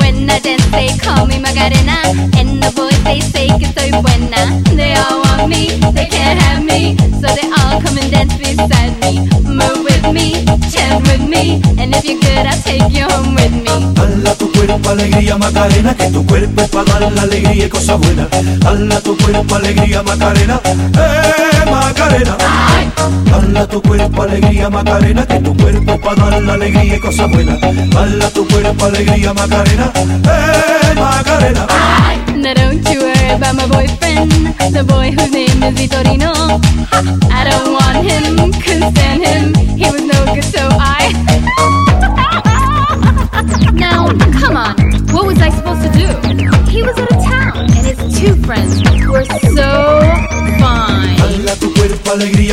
When I dance, they call me Macarena. And the boys, they say que soy buena. They all want me, they can't have me. So they all come and dance beside me. Move with me, chant with me. And if you're good, I'll take you home with me. Hala tu cuerpo alegría Macarena, que tu cuerpo es la alegría y cosas buenas. Hala tu cuerpo alegría Macarena, eh. Hala tu cuerpo alegría Macarena, que tu cuerpo para dar la alegría y cosas buenas. Hala tu cuerpo alegría Macarena, eh Macarena. Now don't you worry about my boyfriend, the boy whose name is Vitorino. I don't want him, couldn't stand him, he was no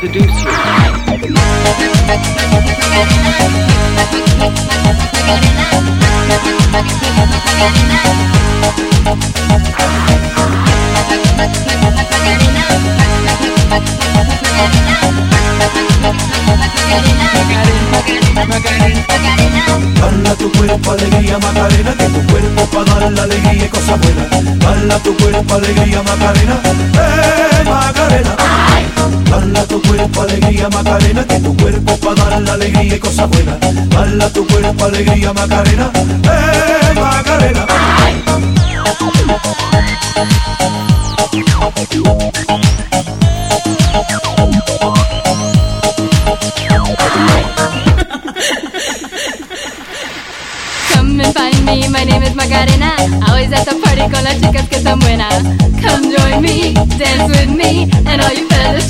Seduce you. Hala tu cuerpo alegría Macarena, que tu cuerpo para dar la alegría y cosas buenas. Hala tu cuerpo alegría Macarena, eh Macarena. Tu cuerpo alegría Macarena, que tu cuerpo para dar la alegría y cosas buenas. Hala tu cuerpo alegría Macarena, eh Macarena. Come and find me, my name is Macarena. Always at the party con las chicas que están buenas. Come join me, dance with me, and all you fellas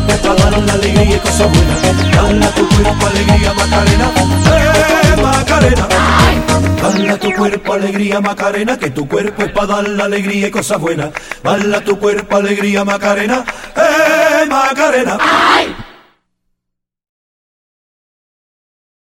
para dar la alegría y cosas buenas. Tu cuerpo alegría Macarena, eh Macarena. Hala tu cuerpo alegría Macarena, que tu cuerpo es para dar la alegría y cosas buenas. Hala tu cuerpo alegría Macarena, eh Macarena.